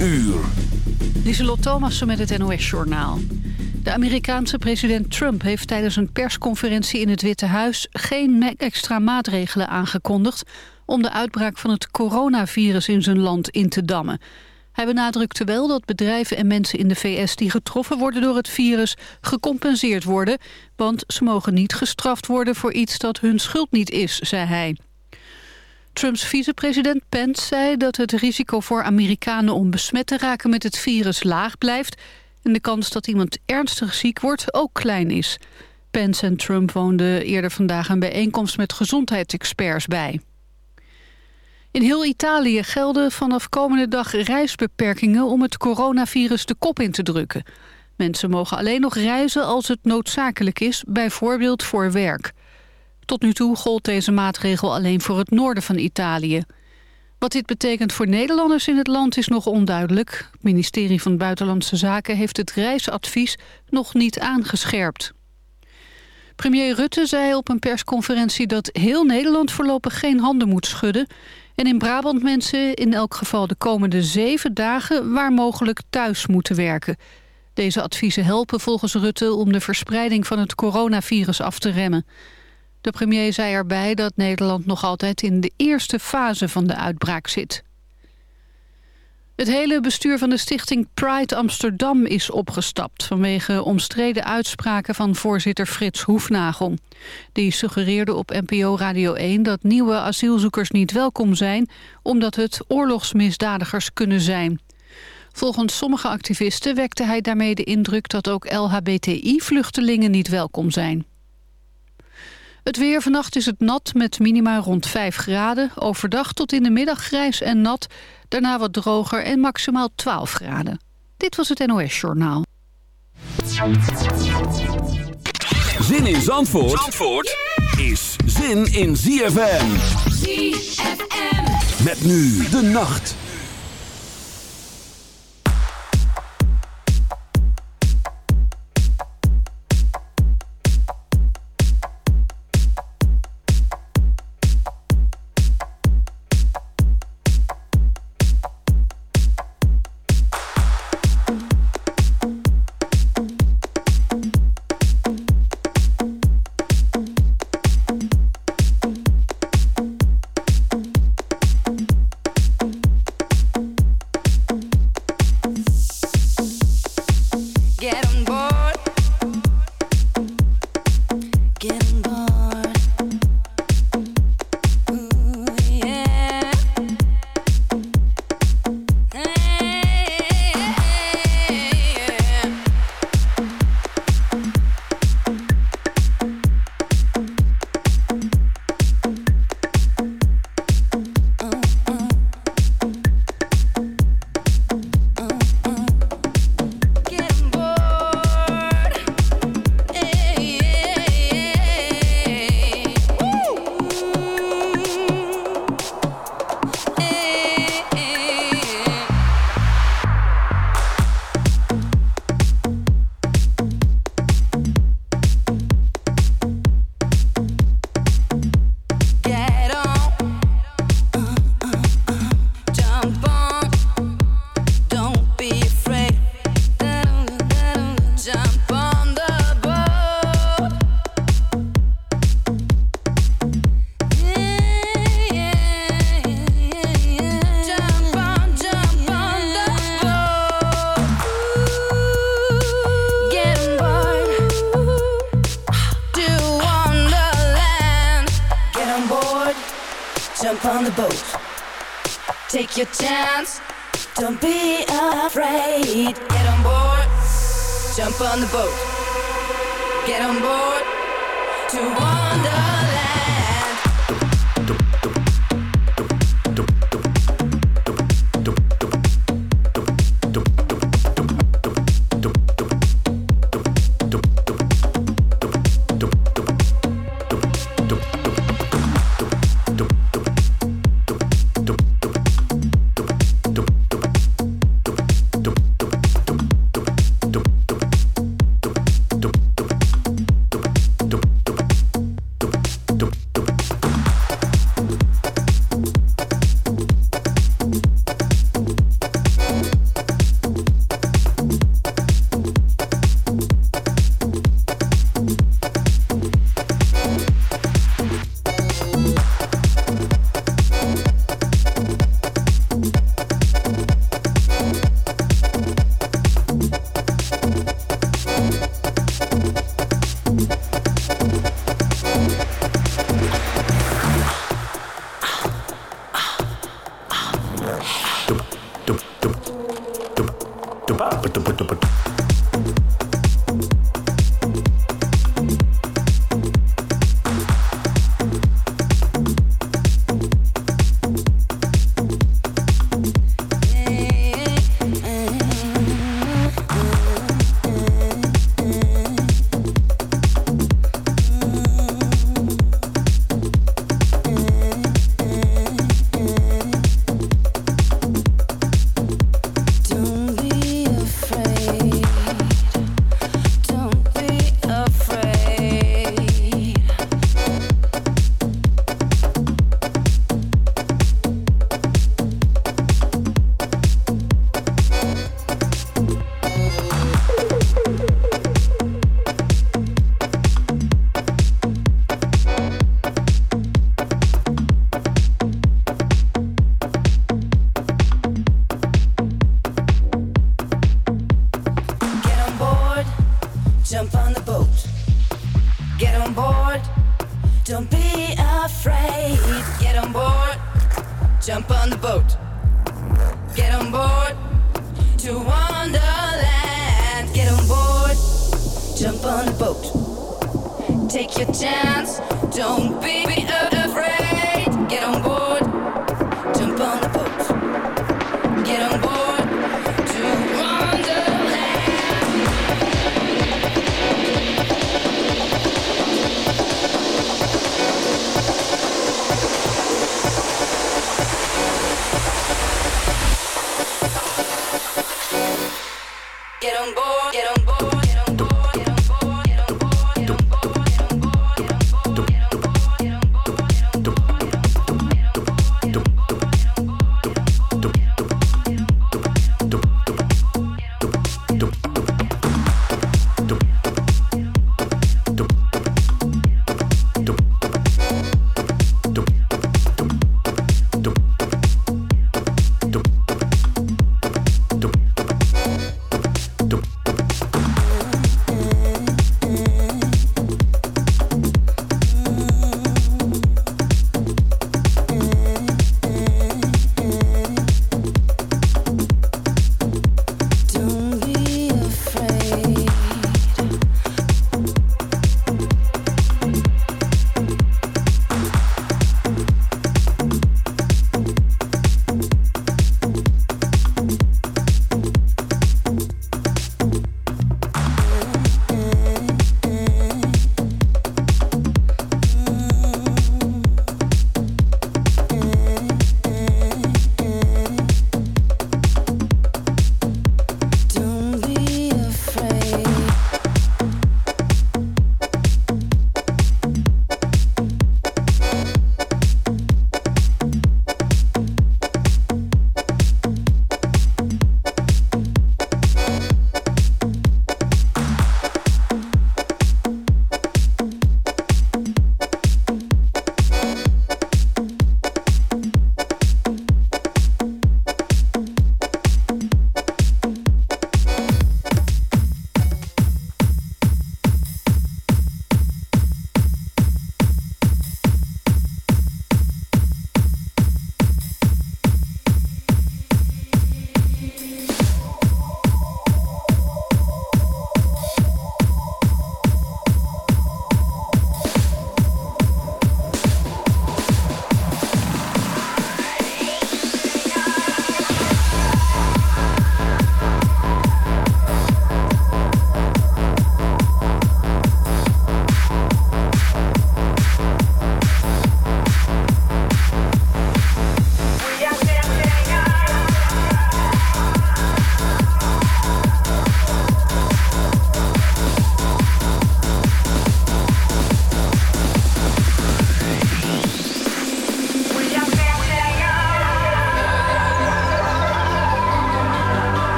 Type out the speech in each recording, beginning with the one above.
uur. Lieselot Thomassen met het NOS-journaal. De Amerikaanse president Trump heeft tijdens een persconferentie in het Witte Huis... geen extra maatregelen aangekondigd om de uitbraak van het coronavirus in zijn land in te dammen. Hij benadrukte wel dat bedrijven en mensen in de VS die getroffen worden door het virus gecompenseerd worden, want ze mogen niet gestraft worden voor iets dat hun schuld niet is, zei hij. Trumps vicepresident Pence zei dat het risico voor Amerikanen om besmet te raken met het virus laag blijft en de kans dat iemand ernstig ziek wordt ook klein is. Pence en Trump woonden eerder vandaag een bijeenkomst met gezondheidsexperts bij. In heel Italië gelden vanaf komende dag reisbeperkingen om het coronavirus de kop in te drukken. Mensen mogen alleen nog reizen als het noodzakelijk is, bijvoorbeeld voor werk. Tot nu toe gold deze maatregel alleen voor het noorden van Italië. Wat dit betekent voor Nederlanders in het land is nog onduidelijk. Het ministerie van Buitenlandse Zaken heeft het reisadvies nog niet aangescherpt. Premier Rutte zei op een persconferentie dat heel Nederland voorlopig geen handen moet schudden. En in Brabant mensen in elk geval de komende zeven dagen waar mogelijk thuis moeten werken. Deze adviezen helpen volgens Rutte om de verspreiding van het coronavirus af te remmen. De premier zei erbij dat Nederland nog altijd in de eerste fase van de uitbraak zit. Het hele bestuur van de stichting Pride Amsterdam is opgestapt... vanwege omstreden uitspraken van voorzitter Frits Hoefnagel. Die suggereerde op NPO Radio 1 dat nieuwe asielzoekers niet welkom zijn... omdat het oorlogsmisdadigers kunnen zijn. Volgens sommige activisten wekte hij daarmee de indruk... dat ook LHBTI-vluchtelingen niet welkom zijn. Het weer vannacht is het nat met minima rond 5 graden. Overdag tot in de middag grijs en nat. Daarna wat droger en maximaal 12 graden. Dit was het NOS Journaal. Zin in Zandvoort, Zandvoort is zin in ZFM. ZFM. Met nu de nacht.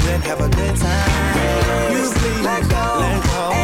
have a good time. You please let go, let go.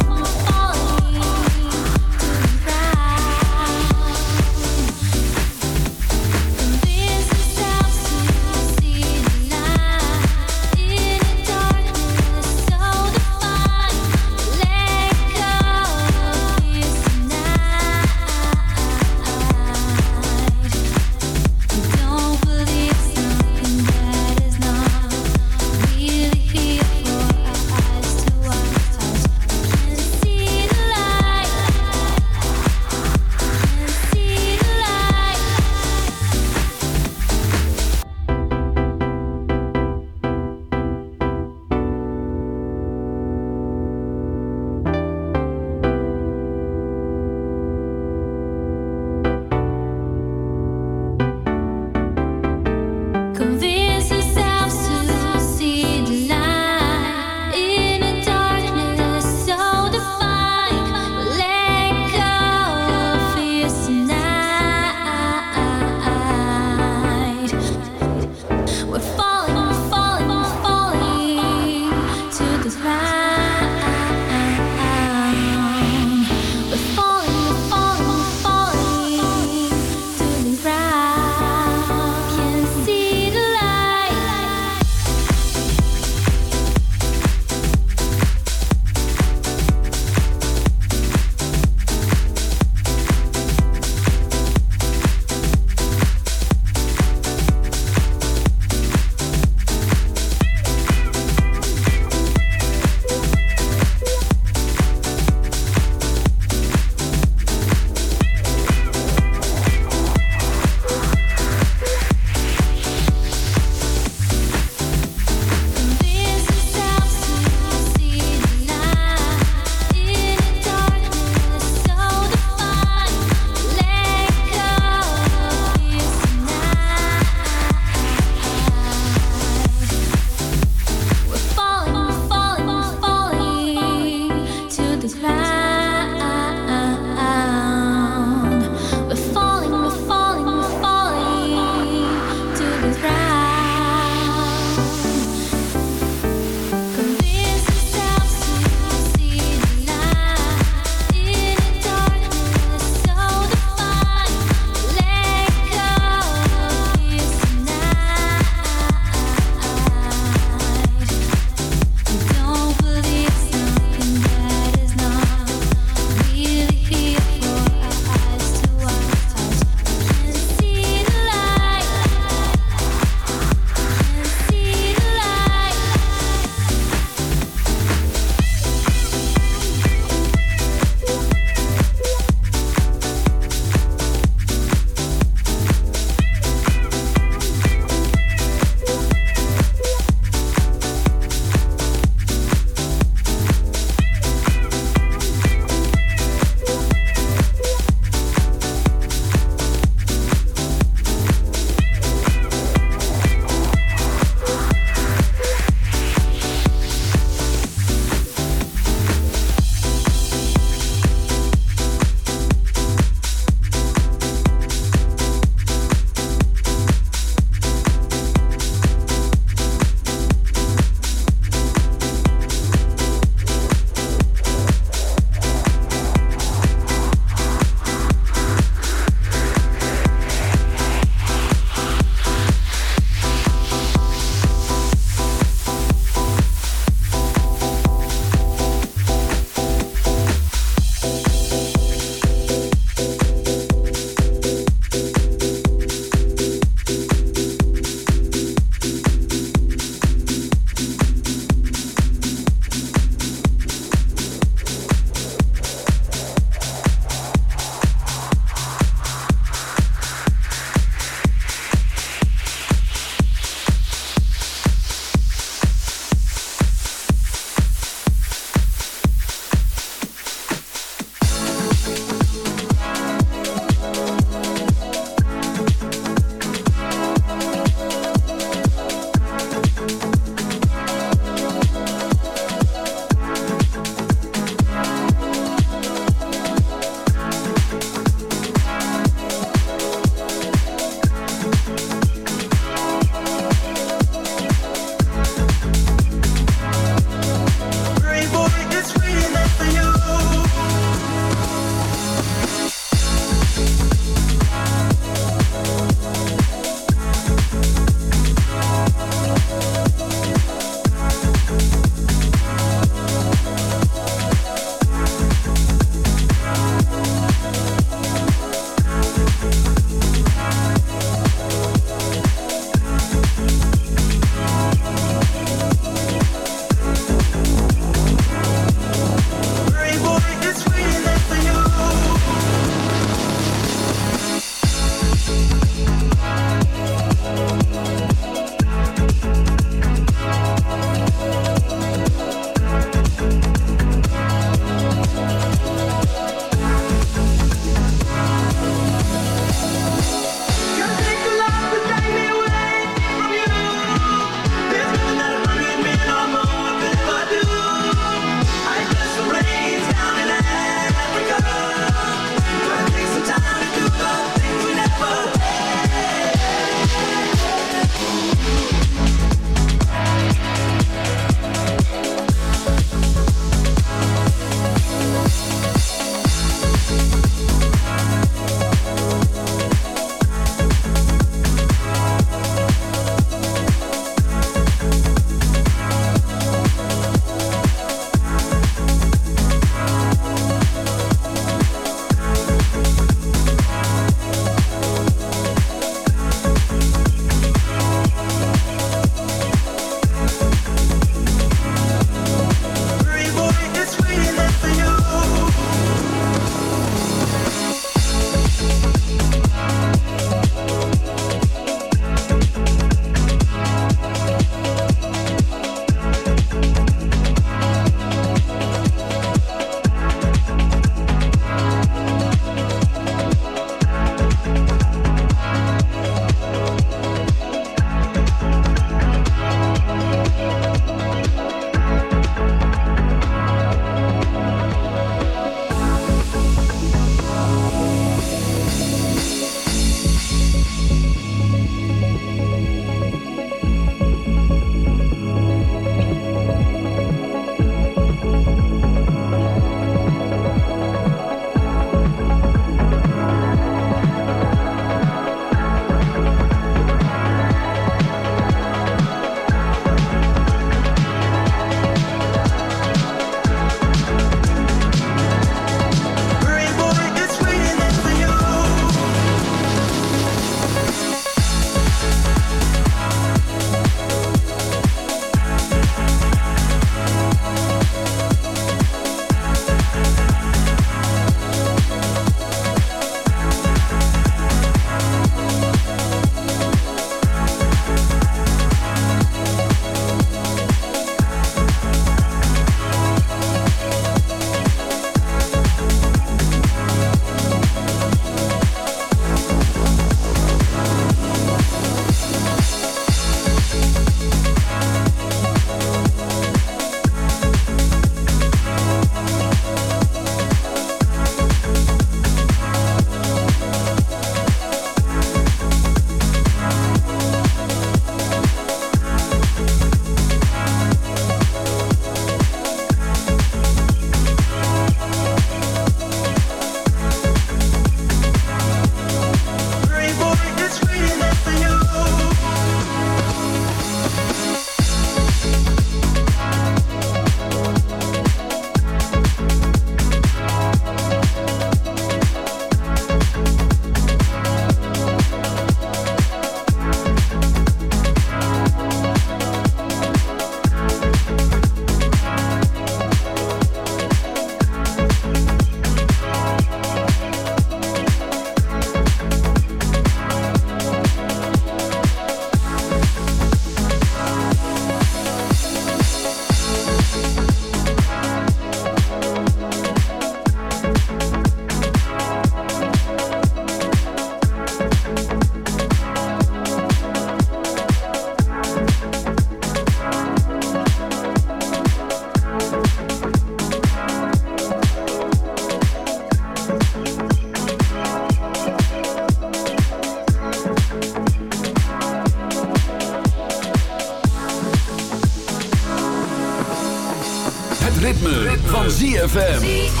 ZFM.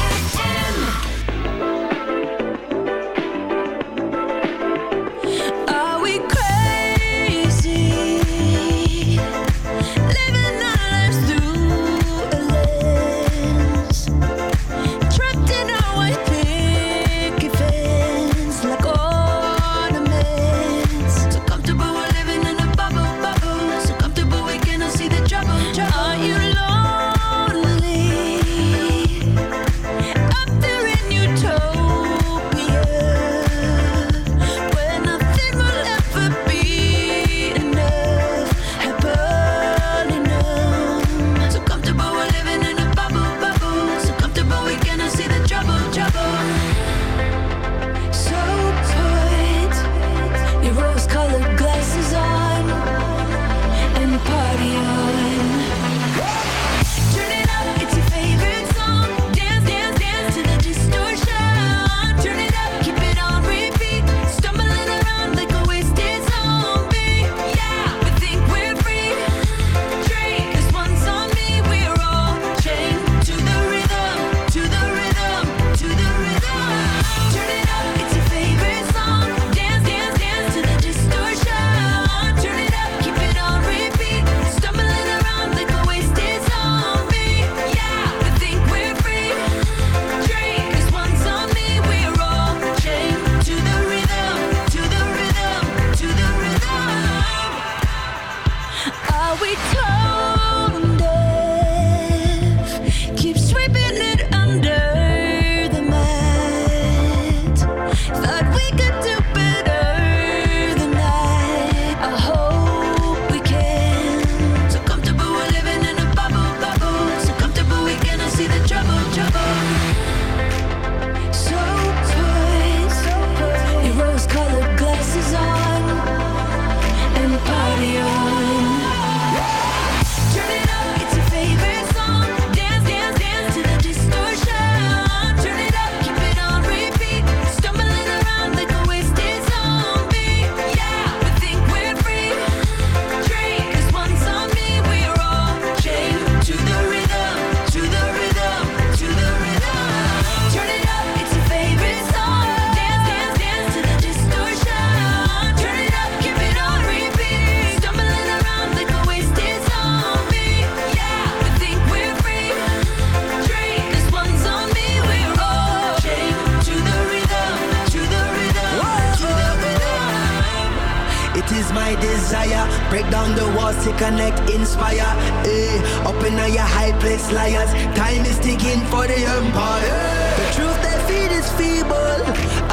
my desire. Break down the walls to connect, inspire. Eh, up in your high place, liars. Time is ticking for the empire. The truth they feed is feeble,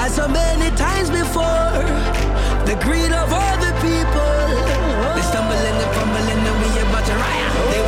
as so many times before. The greed of other people. They stumble and they fumble and we about to riot.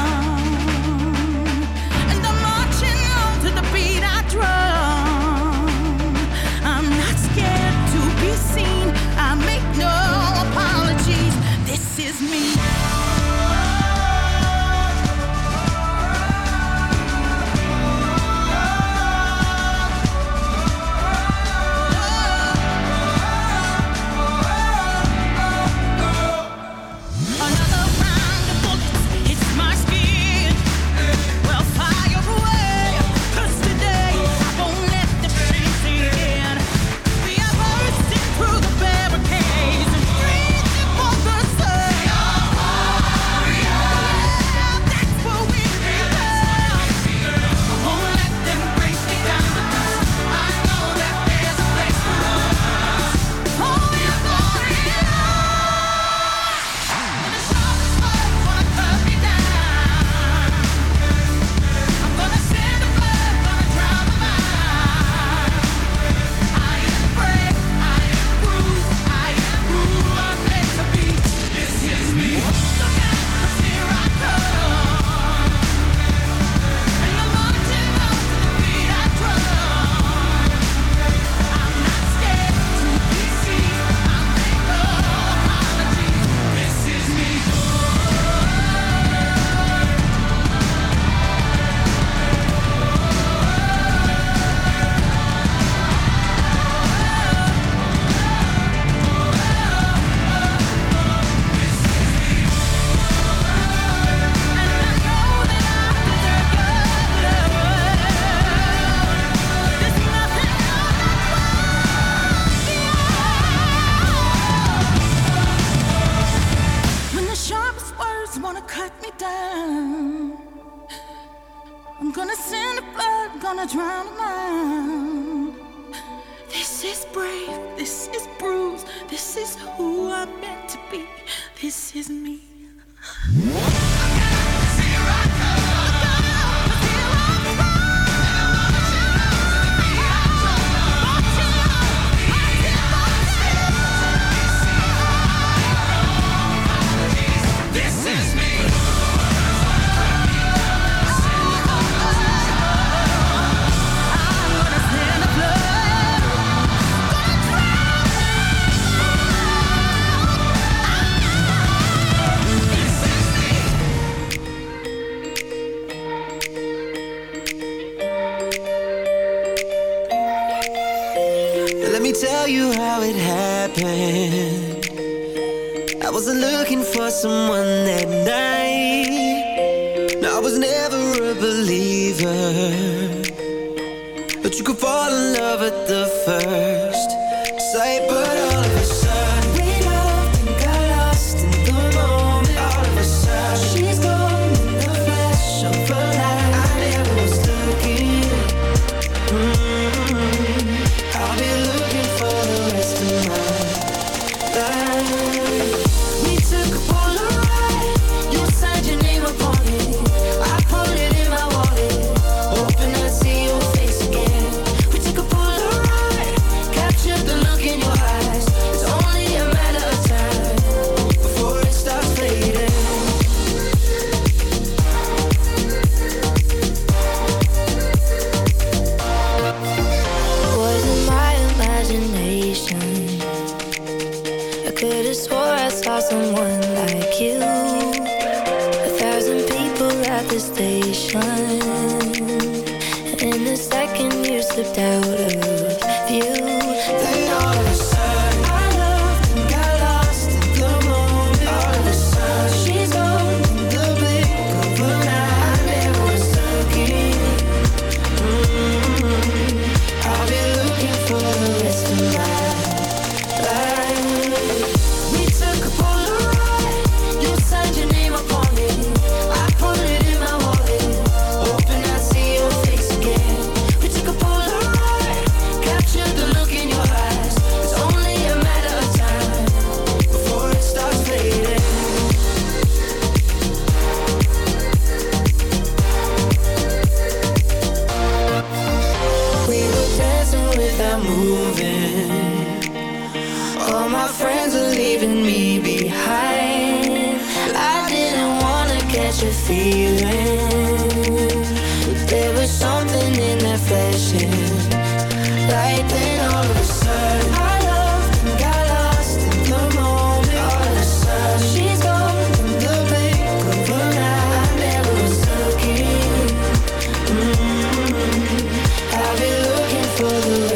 for the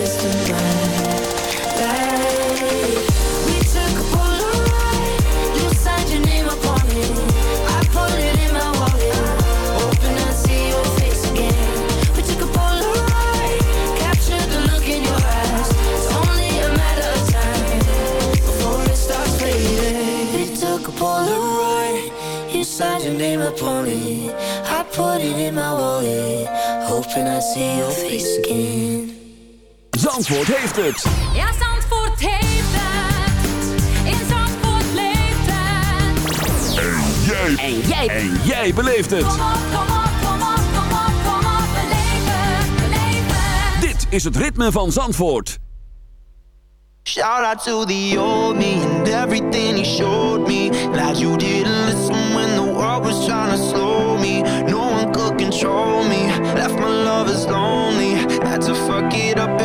heeft het. Ja, Zandvoort heeft het. In Zandvoort leeft het. En jij. En jij. En jij beleeft het. Kom op, kom op, kom op, kom op, kom op. Beleef het, beleef het. Dit is het ritme van Zandvoort. Shout out to the old me and everything he showed me. Glad you didn't listen when the world was trying to slow me. No one could control me. Left my lovers lonely. Had to fuck it up.